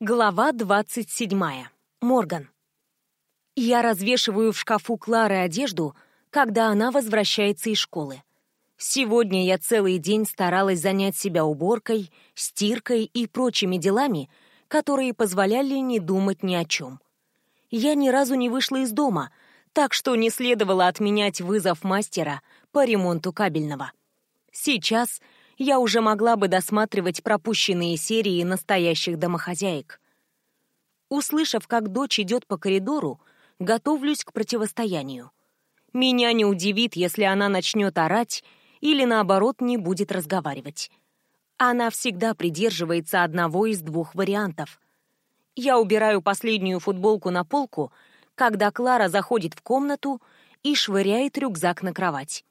Глава 27. Морган. Я развешиваю в шкафу Клары одежду, когда она возвращается из школы. Сегодня я целый день старалась занять себя уборкой, стиркой и прочими делами, которые позволяли не думать ни о чем. Я ни разу не вышла из дома, так что не следовало отменять вызов мастера по ремонту кабельного. Сейчас я уже могла бы досматривать пропущенные серии настоящих домохозяек. Услышав, как дочь идет по коридору, готовлюсь к противостоянию. Меня не удивит, если она начнет орать или, наоборот, не будет разговаривать. Она всегда придерживается одного из двух вариантов. Я убираю последнюю футболку на полку, когда Клара заходит в комнату и швыряет рюкзак на кровать.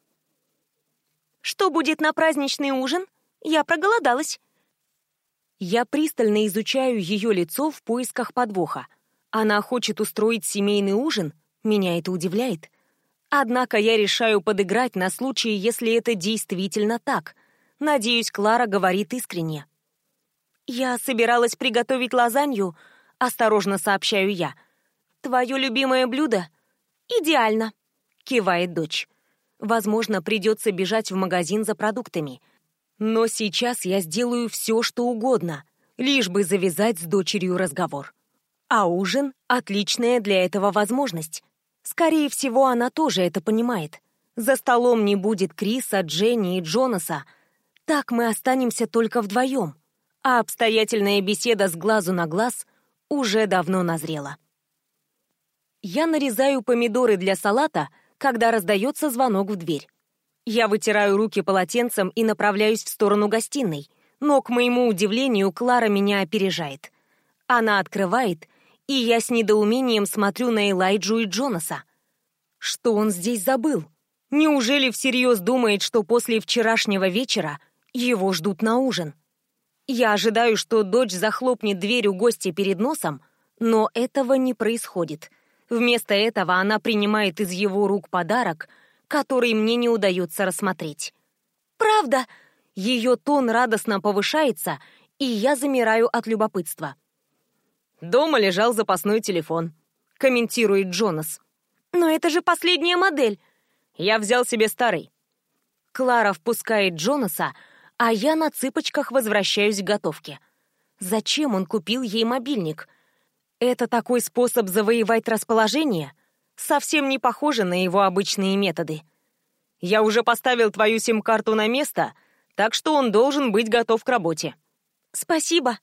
Что будет на праздничный ужин? Я проголодалась. Я пристально изучаю ее лицо в поисках подвоха. Она хочет устроить семейный ужин? Меня это удивляет. Однако я решаю подыграть на случай, если это действительно так. Надеюсь, Клара говорит искренне. «Я собиралась приготовить лазанью», — осторожно сообщаю я. «Твое любимое блюдо?» «Идеально», — кивает дочь. Возможно, придется бежать в магазин за продуктами. Но сейчас я сделаю все, что угодно, лишь бы завязать с дочерью разговор. А ужин — отличная для этого возможность. Скорее всего, она тоже это понимает. За столом не будет Криса, Дженни и Джонаса. Так мы останемся только вдвоем. А обстоятельная беседа с глазу на глаз уже давно назрела. Я нарезаю помидоры для салата — когда раздается звонок в дверь. Я вытираю руки полотенцем и направляюсь в сторону гостиной, но, к моему удивлению, Клара меня опережает. Она открывает, и я с недоумением смотрю на Элайджу и Джонаса. Что он здесь забыл? Неужели всерьез думает, что после вчерашнего вечера его ждут на ужин? Я ожидаю, что дочь захлопнет дверь у гостя перед носом, но этого не происходит. Вместо этого она принимает из его рук подарок, который мне не удается рассмотреть. «Правда?» Ее тон радостно повышается, и я замираю от любопытства. «Дома лежал запасной телефон», — комментирует Джонас. «Но это же последняя модель». «Я взял себе старый». Клара впускает Джонаса, а я на цыпочках возвращаюсь к готовке. Зачем он купил ей мобильник? Это такой способ завоевать расположение? Совсем не похоже на его обычные методы. Я уже поставил твою сим-карту на место, так что он должен быть готов к работе. Спасибо.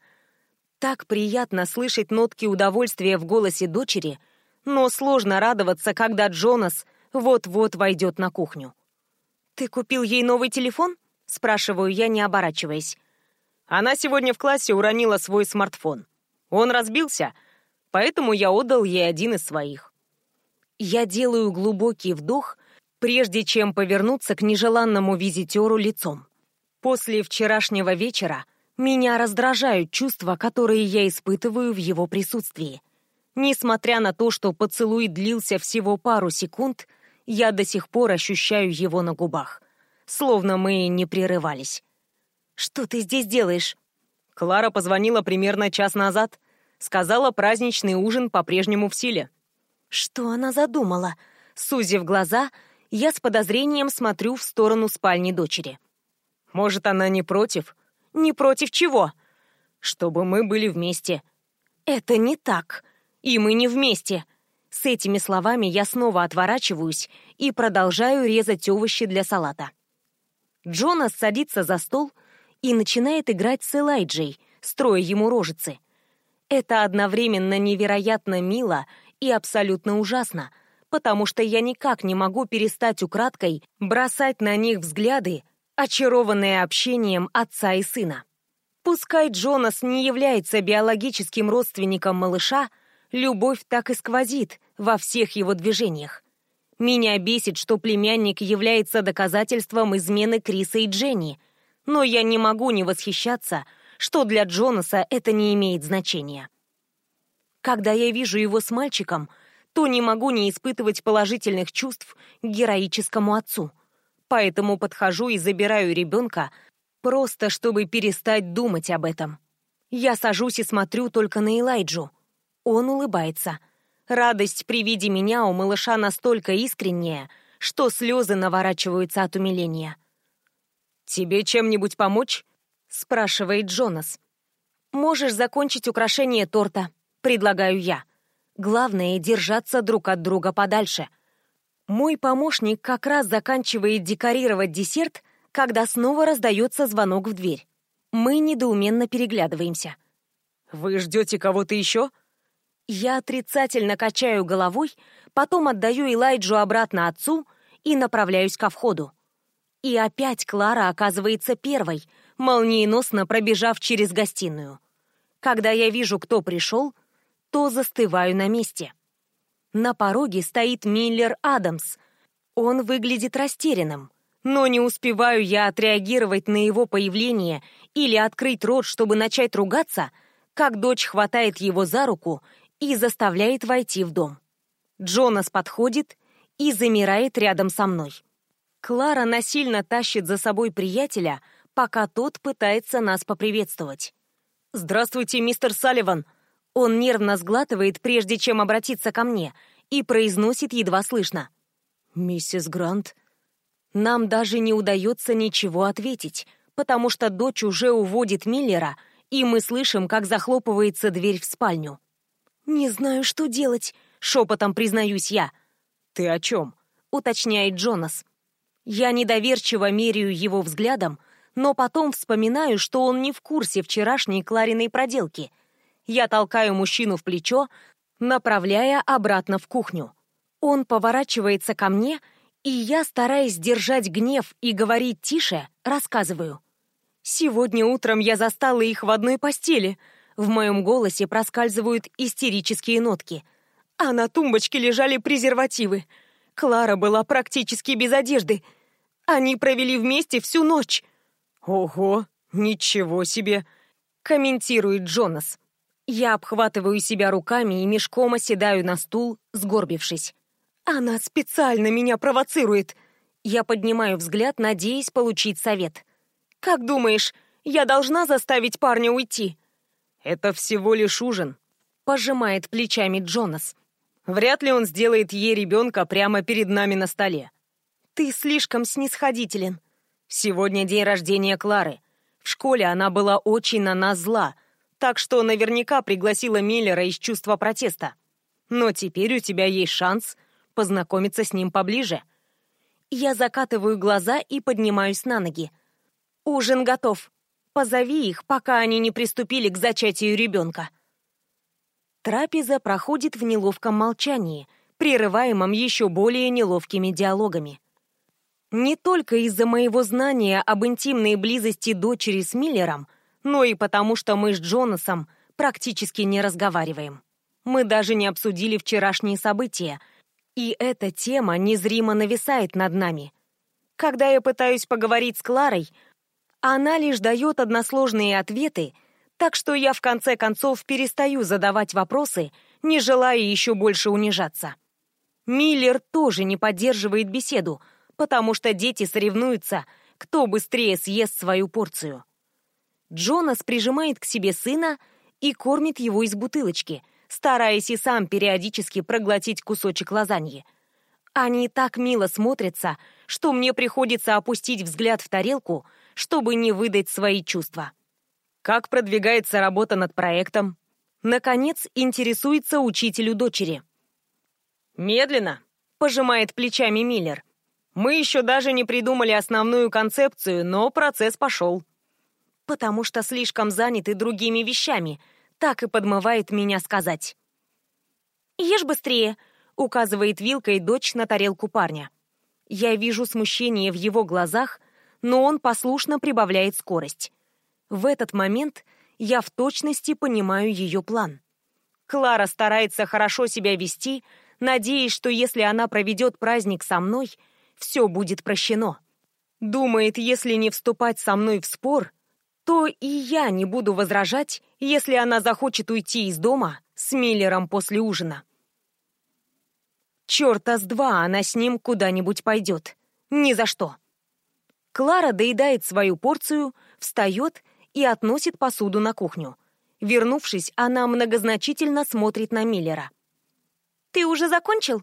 Так приятно слышать нотки удовольствия в голосе дочери, но сложно радоваться, когда Джонас вот-вот войдет на кухню. «Ты купил ей новый телефон?» — спрашиваю я, не оборачиваясь. Она сегодня в классе уронила свой смартфон. Он разбился, поэтому я отдал ей один из своих. Я делаю глубокий вдох, прежде чем повернуться к нежеланному визитеру лицом. После вчерашнего вечера меня раздражают чувства, которые я испытываю в его присутствии. Несмотря на то, что поцелуй длился всего пару секунд, я до сих пор ощущаю его на губах, словно мы не прерывались. «Что ты здесь делаешь?» Клара позвонила примерно час назад. Сказала, праздничный ужин по-прежнему в силе. Что она задумала? Сузив глаза, я с подозрением смотрю в сторону спальни дочери. Может, она не против? Не против чего? Чтобы мы были вместе. Это не так. И мы не вместе. С этими словами я снова отворачиваюсь и продолжаю резать овощи для салата. Джонас садится за стол и начинает играть с Элайджей, строя ему рожицы. Это одновременно невероятно мило и абсолютно ужасно, потому что я никак не могу перестать украдкой бросать на них взгляды, очарованные общением отца и сына. Пускай Джонас не является биологическим родственником малыша, любовь так и сквозит во всех его движениях. Меня бесит, что племянник является доказательством измены Криса и Дженни, но я не могу не восхищаться – что для Джонаса это не имеет значения. Когда я вижу его с мальчиком, то не могу не испытывать положительных чувств к героическому отцу. Поэтому подхожу и забираю ребенка, просто чтобы перестать думать об этом. Я сажусь и смотрю только на Элайджу. Он улыбается. Радость при виде меня у малыша настолько искренняя, что слезы наворачиваются от умиления. «Тебе чем-нибудь помочь?» — спрашивает Джонас. «Можешь закончить украшение торта», — предлагаю я. Главное — держаться друг от друга подальше. Мой помощник как раз заканчивает декорировать десерт, когда снова раздается звонок в дверь. Мы недоуменно переглядываемся. «Вы ждете кого-то еще?» Я отрицательно качаю головой, потом отдаю Элайджу обратно отцу и направляюсь ко входу. И опять Клара оказывается первой, молниеносно пробежав через гостиную. Когда я вижу, кто пришел, то застываю на месте. На пороге стоит Миллер Адамс. Он выглядит растерянным, но не успеваю я отреагировать на его появление или открыть рот, чтобы начать ругаться, как дочь хватает его за руку и заставляет войти в дом. Джонас подходит и замирает рядом со мной. Клара насильно тащит за собой приятеля, пока тот пытается нас поприветствовать. «Здравствуйте, мистер Салливан!» Он нервно сглатывает, прежде чем обратиться ко мне, и произносит едва слышно. «Миссис Грант?» Нам даже не удается ничего ответить, потому что дочь уже уводит Миллера, и мы слышим, как захлопывается дверь в спальню. «Не знаю, что делать», — шепотом признаюсь я. «Ты о чем?» — уточняет Джонас. Я недоверчиво меряю его взглядом, но потом вспоминаю, что он не в курсе вчерашней Клариной проделки. Я толкаю мужчину в плечо, направляя обратно в кухню. Он поворачивается ко мне, и я, стараясь держать гнев и говорить тише, рассказываю. «Сегодня утром я застала их в одной постели», в моем голосе проскальзывают истерические нотки. А на тумбочке лежали презервативы. Клара была практически без одежды. Они провели вместе всю ночь. «Ого, ничего себе!» — комментирует Джонас. Я обхватываю себя руками и мешком оседаю на стул, сгорбившись. Она специально меня провоцирует. Я поднимаю взгляд, надеясь получить совет. «Как думаешь, я должна заставить парня уйти?» «Это всего лишь ужин», — пожимает плечами Джонас. «Вряд ли он сделает ей ребенка прямо перед нами на столе». «Ты слишком снисходителен». «Сегодня день рождения Клары. В школе она была очень на нас зла, так что наверняка пригласила Миллера из чувства протеста. Но теперь у тебя есть шанс познакомиться с ним поближе». Я закатываю глаза и поднимаюсь на ноги. «Ужин готов. Позови их, пока они не приступили к зачатию ребенка. Трапеза проходит в неловком молчании, прерываемом еще более неловкими диалогами. Не только из-за моего знания об интимной близости дочери с Миллером, но и потому, что мы с Джонасом практически не разговариваем. Мы даже не обсудили вчерашние события, и эта тема незримо нависает над нами. Когда я пытаюсь поговорить с Кларой, она лишь дает односложные ответы, так что я в конце концов перестаю задавать вопросы, не желая еще больше унижаться. Миллер тоже не поддерживает беседу, потому что дети соревнуются, кто быстрее съест свою порцию. Джонас прижимает к себе сына и кормит его из бутылочки, стараясь и сам периодически проглотить кусочек лазаньи. Они так мило смотрятся, что мне приходится опустить взгляд в тарелку — чтобы не выдать свои чувства. Как продвигается работа над проектом? Наконец, интересуется учителю дочери. «Медленно», — пожимает плечами Миллер. «Мы еще даже не придумали основную концепцию, но процесс пошел». «Потому что слишком заняты другими вещами», так и подмывает меня сказать. «Ешь быстрее», — указывает вилкой дочь на тарелку парня. Я вижу смущение в его глазах, но он послушно прибавляет скорость. В этот момент я в точности понимаю ее план. Клара старается хорошо себя вести, надеясь, что если она проведет праздник со мной, все будет прощено. Думает, если не вступать со мной в спор, то и я не буду возражать, если она захочет уйти из дома с Миллером после ужина. Чёрта с два она с ним куда-нибудь пойдет. Ни за что. Клара доедает свою порцию, встает и относит посуду на кухню. Вернувшись, она многозначительно смотрит на Миллера. «Ты уже закончил?»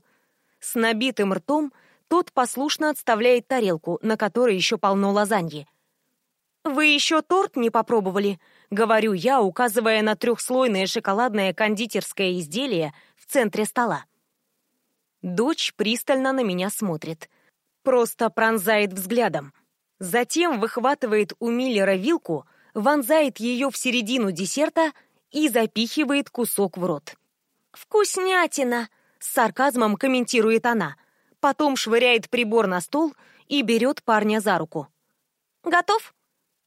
С набитым ртом тот послушно отставляет тарелку, на которой еще полно лазаньи. «Вы еще торт не попробовали?» — говорю я, указывая на трехслойное шоколадное кондитерское изделие в центре стола. Дочь пристально на меня смотрит. Просто пронзает взглядом. Затем выхватывает у Миллера вилку, вонзает ее в середину десерта и запихивает кусок в рот. «Вкуснятина!» — с сарказмом комментирует она. Потом швыряет прибор на стол и берет парня за руку. «Готов?»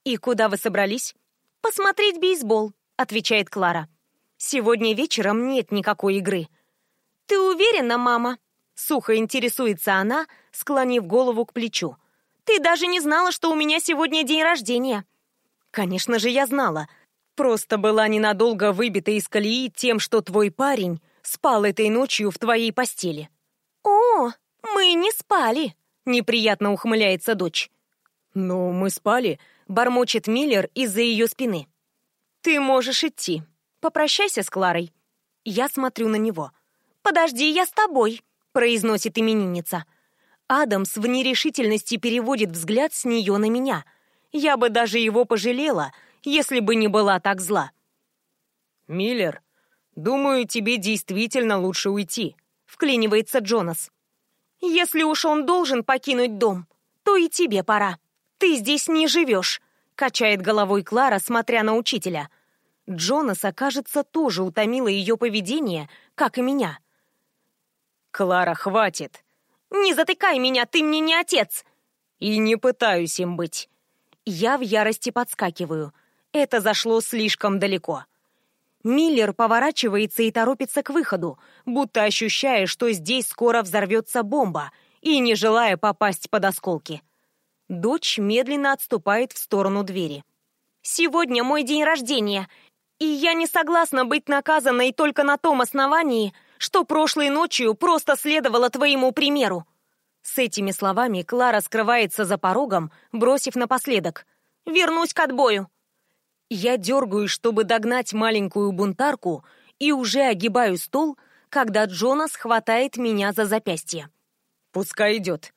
«И куда вы собрались?» «Посмотреть бейсбол», — отвечает Клара. «Сегодня вечером нет никакой игры». «Ты уверена, мама?» Сухо интересуется она, склонив голову к плечу. «Ты даже не знала, что у меня сегодня день рождения». «Конечно же, я знала. Просто была ненадолго выбита из колеи тем, что твой парень спал этой ночью в твоей постели». «О, мы не спали», — неприятно ухмыляется дочь. «Ну, мы спали», — бормочет Миллер из-за ее спины. «Ты можешь идти. Попрощайся с Кларой». Я смотрю на него. «Подожди, я с тобой», — произносит именинница. Адамс в нерешительности переводит взгляд с нее на меня. Я бы даже его пожалела, если бы не была так зла. «Миллер, думаю, тебе действительно лучше уйти», — вклинивается Джонас. «Если уж он должен покинуть дом, то и тебе пора. Ты здесь не живешь», — качает головой Клара, смотря на учителя. Джонаса, кажется, тоже утомило ее поведение, как и меня. «Клара, хватит!» «Не затыкай меня, ты мне не отец!» «И не пытаюсь им быть!» Я в ярости подскакиваю. Это зашло слишком далеко. Миллер поворачивается и торопится к выходу, будто ощущая, что здесь скоро взорвется бомба, и не желая попасть под осколки. Дочь медленно отступает в сторону двери. «Сегодня мой день рождения, и я не согласна быть наказанной только на том основании, что прошлой ночью просто следовала твоему примеру». С этими словами Клара скрывается за порогом, бросив напоследок. «Вернусь к отбою». Я дергаю, чтобы догнать маленькую бунтарку, и уже огибаю стол, когда Джонас хватает меня за запястье. «Пускай идет».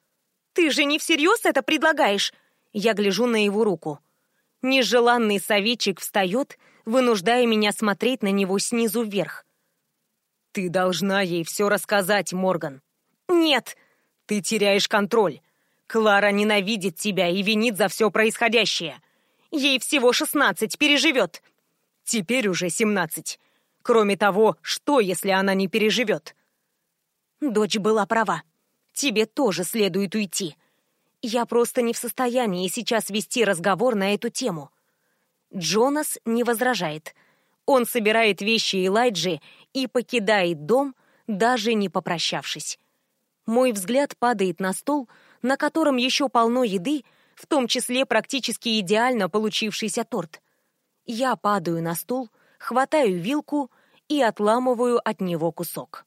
«Ты же не всерьез это предлагаешь?» Я гляжу на его руку. Нежеланный советчик встает, вынуждая меня смотреть на него снизу вверх. «Ты должна ей все рассказать, Морган». «Нет!» «Ты теряешь контроль. Клара ненавидит тебя и винит за все происходящее. Ей всего шестнадцать, переживет. Теперь уже семнадцать. Кроме того, что, если она не переживет?» Дочь была права тебе тоже следует уйти. Я просто не в состоянии сейчас вести разговор на эту тему. Джонас не возражает. Он собирает вещи Элайджи и покидает дом, даже не попрощавшись. Мой взгляд падает на стол, на котором еще полно еды, в том числе практически идеально получившийся торт. Я падаю на стул, хватаю вилку и отламываю от него кусок.